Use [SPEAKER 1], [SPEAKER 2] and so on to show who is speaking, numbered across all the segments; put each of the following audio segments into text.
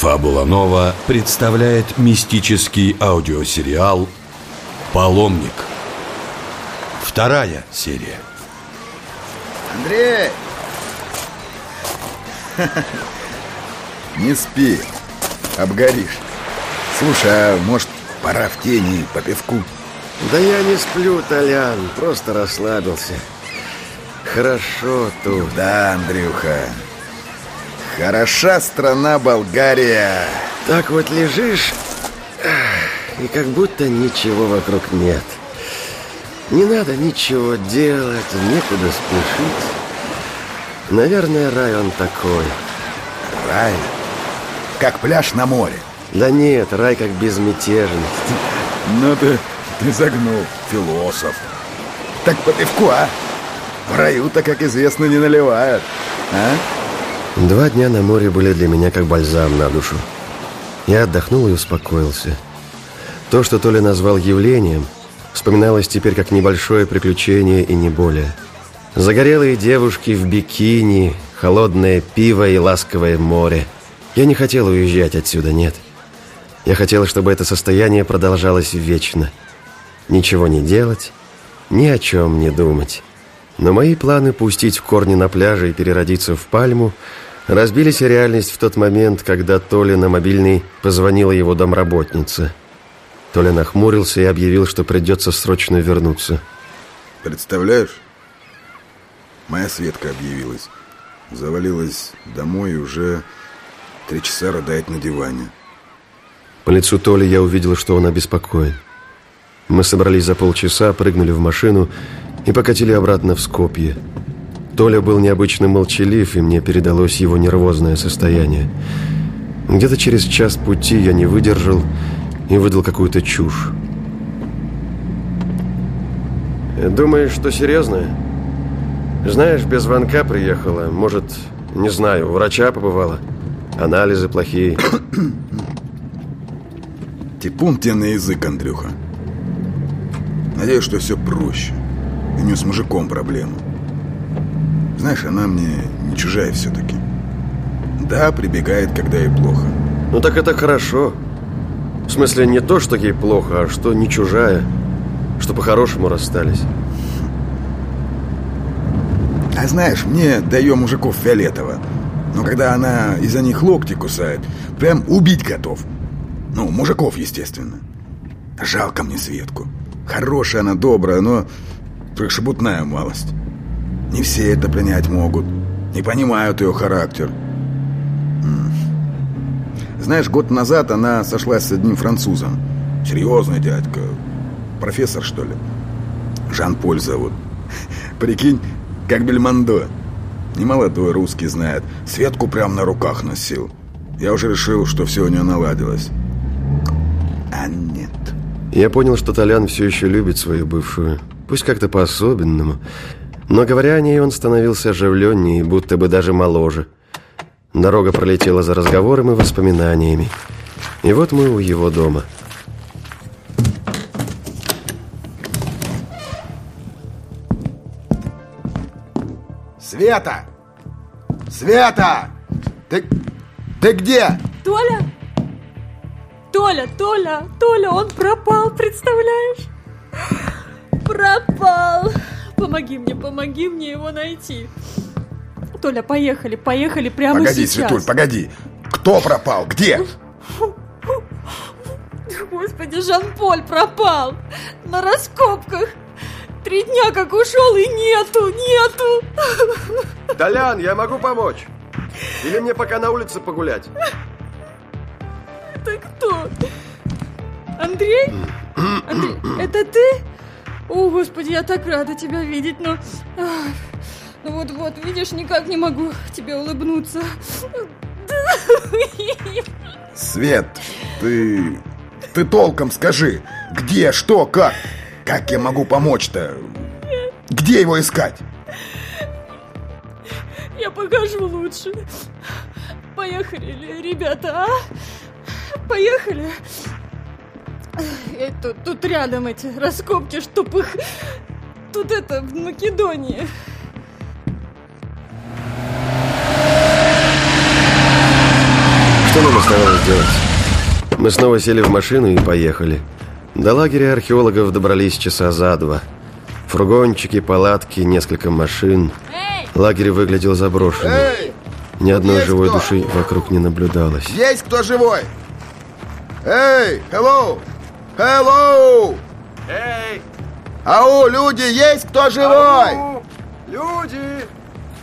[SPEAKER 1] Фабула Нова представляет мистический аудиосериал «Паломник». Вторая серия.
[SPEAKER 2] Андрей! Не спи, обгоришь. Слушай, а может, пора в тени по пивку?
[SPEAKER 3] Да я не сплю, Толян, просто расслабился. Хорошо тут.
[SPEAKER 2] Да, Андрюха. Хороша страна Болгария.
[SPEAKER 3] Так вот лежишь, и как будто ничего вокруг нет. Не надо ничего делать, некуда спешить. Наверное, рай он такой.
[SPEAKER 2] Рай? Как пляж на море.
[SPEAKER 3] Да нет, рай как безмятежность.
[SPEAKER 2] Ну ты, ты загнул, философ. Так по пивку, а? В раю-то, как известно, не наливают. А?
[SPEAKER 3] Два дня на море были для меня как бальзам на душу. Я отдохнул и успокоился. То, что Толя назвал явлением, вспоминалось теперь как небольшое приключение и не более. Загорелые девушки в бикини, холодное пиво и ласковое море. Я не хотел уезжать отсюда, нет. Я хотел, чтобы это состояние продолжалось вечно. Ничего не делать, ни о чем не думать. Но мои планы пустить в корни на пляже и переродиться в пальму разбились о реальность в тот момент, когда Толя на мобильный позвонила его домработница. Толя нахмурился и объявил, что придется срочно вернуться.
[SPEAKER 2] Представляешь? Моя Светка объявилась. Завалилась домой и уже три часа рыдает на диване.
[SPEAKER 3] По лицу Толи я увидел, что он обеспокоен. Мы собрались за полчаса, прыгнули в машину и покатили обратно в Скопье. Толя был необычно молчалив, и мне передалось его нервозное состояние. Где-то через час пути я не выдержал и выдал какую-то чушь. «Думаешь, что серьезное? Знаешь, без звонка приехала. Может, не знаю, у врача побывала. Анализы плохие».
[SPEAKER 2] Типун тебе на язык, Андрюха. Надеюсь, что все проще. У нее с мужиком проблема. Знаешь, она мне не чужая все-таки. Да, прибегает, когда ей плохо.
[SPEAKER 3] Ну так это хорошо. В смысле, не то, что ей плохо, а что не чужая. Что по-хорошему расстались.
[SPEAKER 2] А знаешь, мне до ее мужиков фиолетово. Но когда она из-за них локти кусает, прям убить готов. Ну, мужиков, естественно. Жалко мне Светку. Хорошая она, добрая, но только шебутная малость. Не все это принять могут. Не понимают ее характер. Знаешь, год назад она сошлась с одним французом. Серьезный дядька. Профессор, что ли? Жан-Поль зовут. Прикинь, как Бельмондо. Немолодой русский знает. Светку прям на руках носил. Я уже решил, что все у нее наладилось. А нет.
[SPEAKER 3] Я понял, что Толян все еще любит свою бывшую. Пусть как-то по-особенному. Но говоря о ней, он становился оживленнее, будто бы даже моложе. Дорога пролетела за разговором и воспоминаниями. И вот мы у его дома.
[SPEAKER 2] Света! Света! Ты, ты где?
[SPEAKER 4] Толя? Толя, Толя, Толя, он пропал, представляешь? Пропал. Помоги мне, помоги мне его найти. Толя, поехали, поехали прямо
[SPEAKER 2] погоди,
[SPEAKER 4] сейчас.
[SPEAKER 2] Светуль, погоди. Кто пропал? Где?
[SPEAKER 4] Господи, Жан-Поль пропал. На раскопках. Три дня как ушел и нету, нету.
[SPEAKER 3] Толян, я могу помочь. Или мне пока на улице погулять?
[SPEAKER 4] Это кто? Андрей? Андрей, это ты? О, Господи, я так рада тебя видеть, но... Ну вот-вот, видишь, никак не могу тебе улыбнуться.
[SPEAKER 2] Свет, ты... Ты толком скажи, где, что, как? Как я могу помочь-то? Где его искать?
[SPEAKER 4] Я покажу лучше. Поехали, ребята, а? Поехали. Э, Тут, тут рядом эти раскопки, чтоб их... Тут это, в Македонии.
[SPEAKER 3] Что нам оставалось делать? Мы снова сели в машину и поехали. До лагеря археологов добрались часа за два. Фургончики, палатки, несколько машин. Лагерь выглядел заброшенным.
[SPEAKER 2] Эй!
[SPEAKER 3] Ни одной
[SPEAKER 2] Есть
[SPEAKER 3] живой
[SPEAKER 2] кто?
[SPEAKER 3] души вокруг не наблюдалось.
[SPEAKER 2] Есть кто живой? Эй, hello! Hello!
[SPEAKER 5] Эй,
[SPEAKER 2] Ау, люди, есть кто живой?
[SPEAKER 5] люди!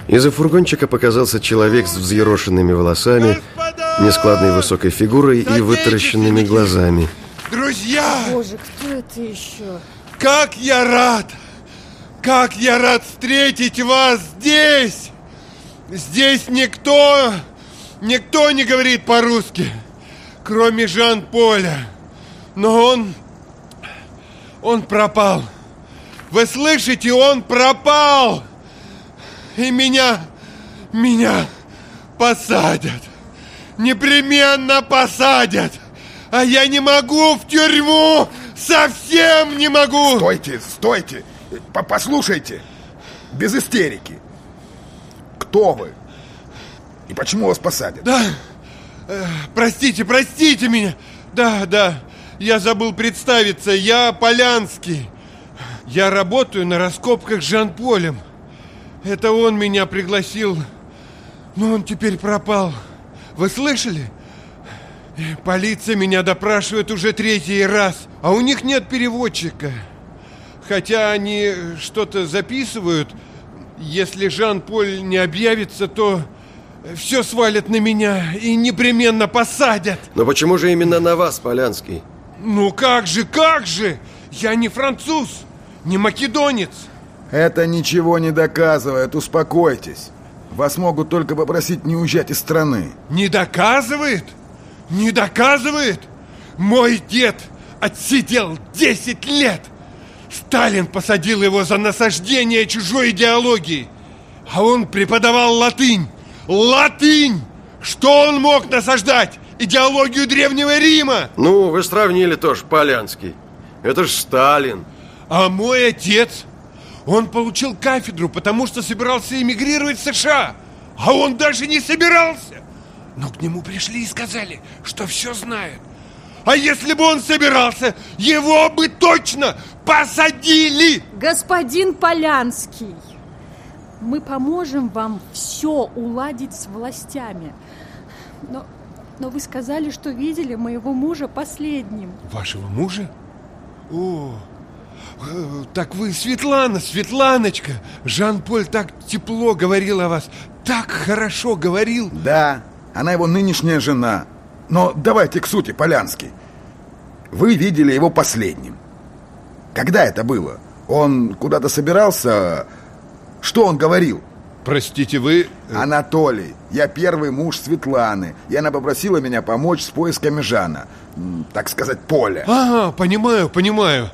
[SPEAKER 3] Из-за фургончика показался человек с взъерошенными волосами,
[SPEAKER 5] Господа!
[SPEAKER 3] нескладной высокой фигурой и
[SPEAKER 5] Садитесь,
[SPEAKER 3] вытаращенными
[SPEAKER 5] сидите.
[SPEAKER 3] глазами.
[SPEAKER 5] Друзья,
[SPEAKER 4] Боже, кто это еще?
[SPEAKER 5] как я рад! Как я рад встретить вас здесь! Здесь никто, никто не говорит по-русски, кроме Жан-Поля. Но он, он пропал. Вы слышите, он пропал! И меня, меня посадят. Непременно посадят. А я не могу в тюрьму! Совсем не могу!
[SPEAKER 2] Стойте, стойте! По- Послушайте! Без истерики! Кто вы? И почему вас посадят?
[SPEAKER 5] Да, простите, простите меня. Да, да, я забыл представиться. Я Полянский. Я работаю на раскопках с Жан-Полем. Это он меня пригласил. Но он теперь пропал. Вы слышали? Э, Полиция меня допрашивает уже третий раз, а у них нет переводчика. Хотя они что-то записывают, если Жан-Поль не объявится, то все свалят на меня и непременно посадят.
[SPEAKER 3] Но почему же именно на вас, Полянский?
[SPEAKER 5] Ну как же, как же? Я не француз, не македонец.
[SPEAKER 2] Это ничего не доказывает, успокойтесь. Вас могут только попросить не уезжать из страны.
[SPEAKER 5] Не доказывает? Не доказывает? Мой дед отсидел 10 лет. Сталин посадил его за насаждение чужой идеологии. А он преподавал латынь. Латынь! Что он мог насаждать? Идеологию Древнего Рима!
[SPEAKER 3] Ну, вы сравнили тоже, Полянский. Это ж Сталин.
[SPEAKER 5] А мой отец, он получил кафедру, потому что собирался эмигрировать в США. А он даже не собирался. Но к нему пришли и сказали, что все знают. А если бы он собирался, его бы точно посадили!
[SPEAKER 4] Господин Полянский, мы поможем вам все уладить с властями. Но, но вы сказали, что видели моего мужа последним.
[SPEAKER 5] Вашего мужа? О, э, так вы Светлана, Светланочка. Жан-Поль так тепло говорил о вас, так хорошо говорил.
[SPEAKER 2] Да, она его нынешняя жена. Но давайте к сути, Полянский. Вы видели его последним. Когда это было? Он куда-то собирался? Что он говорил?
[SPEAKER 5] Простите, вы...
[SPEAKER 2] Анатолий, я первый муж Светланы, и она попросила меня помочь с поисками Жана. Так сказать, Поля.
[SPEAKER 5] А, понимаю, понимаю.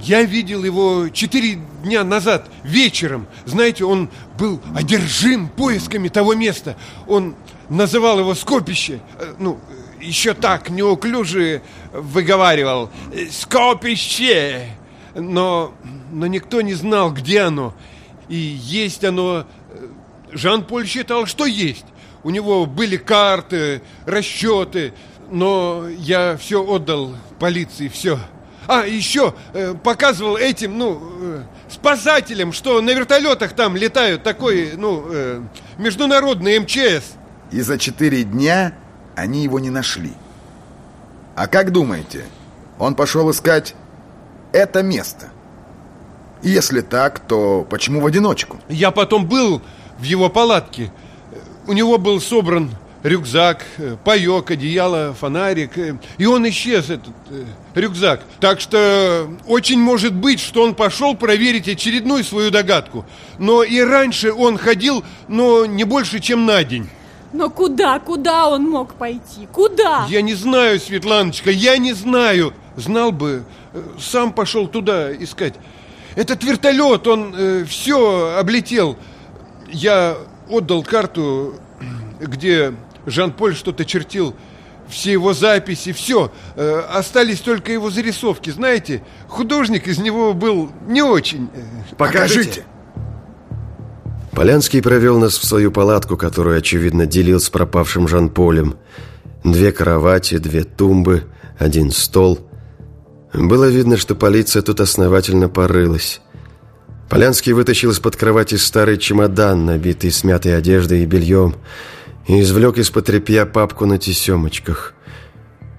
[SPEAKER 5] Я видел его четыре дня назад, вечером. Знаете, он был одержим поисками того места. Он называл его скопище. Э, Ну, еще так неуклюже выговаривал. э, Скопище! Но, но никто не знал, где оно. И есть оно... Жан-Поль считал, что есть. У него были карты, расчеты, но я все отдал полиции, все. А, еще э, показывал этим, ну, э, спасателям, что на вертолетах там летают такой, ну, э, международный МЧС.
[SPEAKER 2] И за четыре дня они его не нашли. А как думаете, он пошел искать это место? И Если так, то почему в одиночку?
[SPEAKER 5] Я потом был в его палатке. У него был собран рюкзак, э, паек, одеяло, фонарик. э, И он исчез, этот э, рюкзак. Так что очень может быть, что он пошел проверить очередную свою догадку. Но и раньше он ходил, но не больше, чем на день.
[SPEAKER 4] Но куда, куда он мог пойти? Куда?
[SPEAKER 5] Я не знаю, Светланочка, я не знаю. Знал бы, сам пошел туда искать. Этот вертолет, он все облетел. Я отдал карту, где Жан-Поль что-то чертил. Все его записи, все. Остались только его зарисовки. Знаете, художник из него был не очень. э,
[SPEAKER 2] Покажите.
[SPEAKER 3] Полянский провел нас в свою палатку, которую, очевидно, делил с пропавшим Жан-Полем. Две кровати, две тумбы, один стол. Было видно, что полиция тут основательно порылась. Полянский вытащил из-под кровати старый чемодан, набитый смятой одеждой и бельем, и извлек из-под тряпья папку на тесемочках.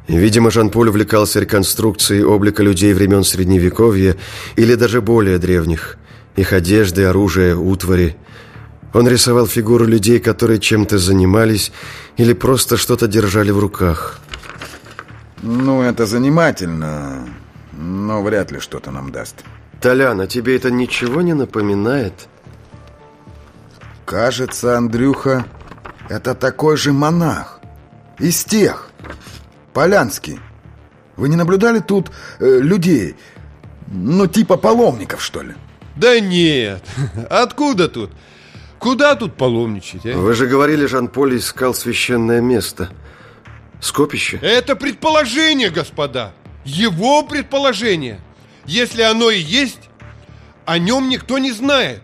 [SPEAKER 3] Видимо, Жан-Поль увлекался реконструкцией облика людей времен Средневековья или даже более древних. Их одежды, оружие, утвари. Он рисовал фигуры людей, которые чем-то занимались или просто что-то держали в руках.
[SPEAKER 2] Ну, это занимательно, но вряд ли что-то нам даст.
[SPEAKER 3] Толян, а тебе это ничего не напоминает?
[SPEAKER 2] Кажется, Андрюха, это такой же монах. Из тех. Полянский. Вы не наблюдали тут э, людей? Ну, типа паломников, что ли?
[SPEAKER 5] Да нет, откуда тут? Куда тут паломничать, а?
[SPEAKER 3] Вы же говорили, Жан-Поль искал священное место. Скопище?
[SPEAKER 5] Это предположение, господа. Его предположение. Если оно и есть, о нем никто не знает.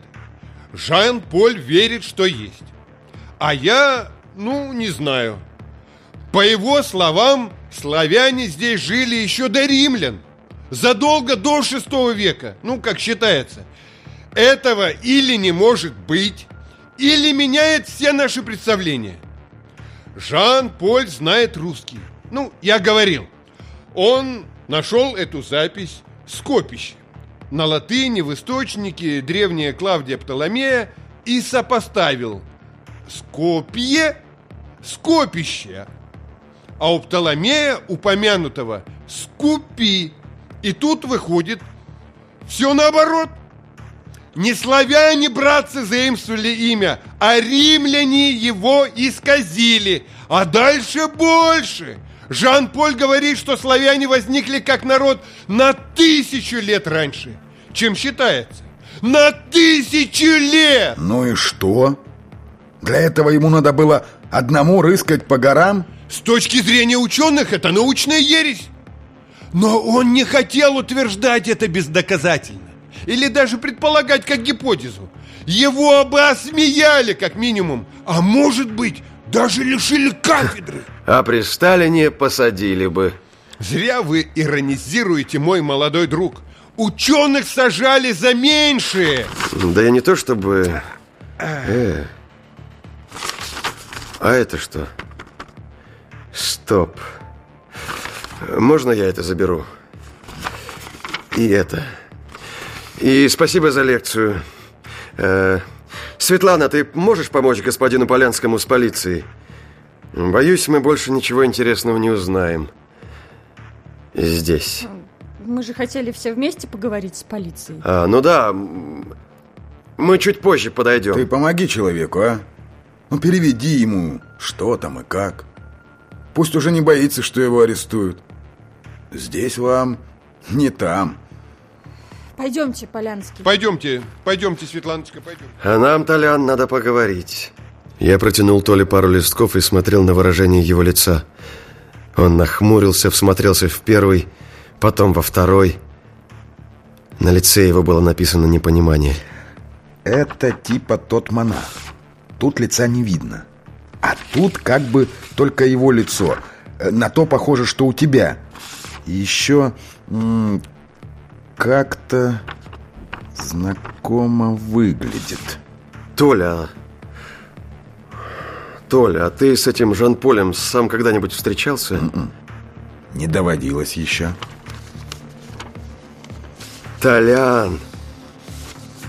[SPEAKER 5] Жан-Поль верит, что есть. А я, ну, не знаю. По его словам, славяне здесь жили еще до римлян. Задолго до шестого века, ну, как считается. Этого или не может быть, или меняет все наши представления. Жан-Поль знает русский. Ну, я говорил. Он нашел эту запись скопище. На латыни в источнике древняя Клавдия Птоломея и сопоставил Скопье, скопище, а у Птоломея упомянутого скупи. И тут выходит все наоборот. Не славяне, братцы, заимствовали имя, а римляне его исказили. А дальше больше. Жан-Поль говорит, что славяне возникли как народ на тысячу лет раньше, чем считается. На тысячу лет!
[SPEAKER 2] Ну и что? Для этого ему надо было одному рыскать по горам?
[SPEAKER 5] С точки зрения ученых это научная ересь. Но он не хотел утверждать это бездоказательно. Или даже предполагать как гипотезу. Его бы осмеяли как минимум. А может быть, даже лишили кафедры.
[SPEAKER 3] А при Сталине посадили бы.
[SPEAKER 5] Зря вы иронизируете, мой молодой друг. Ученых сажали за меньшее.
[SPEAKER 3] Да я не то чтобы... Э. А это что? Стоп. Можно я это заберу? И это. И спасибо за лекцию. Э, Светлана, ты можешь помочь господину Полянскому с полицией? Боюсь, мы больше ничего интересного не узнаем. Здесь.
[SPEAKER 4] Мы же хотели все вместе поговорить с полицией.
[SPEAKER 3] А, ну да. Мы чуть позже подойдем.
[SPEAKER 2] Ты помоги человеку, а? Ну, переведи ему, что там и как. Пусть уже не боится, что его арестуют. Здесь вам не там.
[SPEAKER 4] Пойдемте, Полянский.
[SPEAKER 5] Пойдемте, пойдемте, Светланочка, пойдем.
[SPEAKER 3] А нам, Толян, надо поговорить. Я протянул Толе пару листков и смотрел на выражение его лица. Он нахмурился, всмотрелся в первый, потом во второй. На лице его было написано непонимание.
[SPEAKER 2] Это типа тот монах. Тут лица не видно. А тут как бы только его лицо. Э, на то похоже, что у тебя. И еще как-то знакомо выглядит.
[SPEAKER 3] Толя, Толя, а ты с этим Жан-Полем сам когда-нибудь встречался?
[SPEAKER 2] М-м. Не доводилось еще.
[SPEAKER 3] Толян,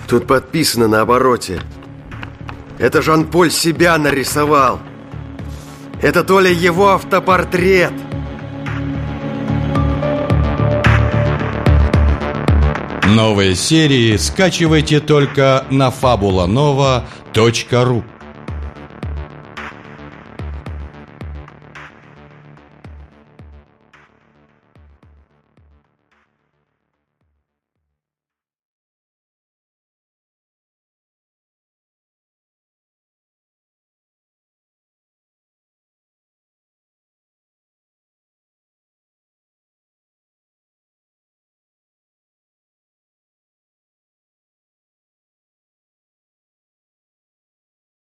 [SPEAKER 3] тут подписано на обороте. Это Жан-Поль себя нарисовал. Это Толя его автопортрет.
[SPEAKER 1] Новые серии скачивайте только на fabulanova.ru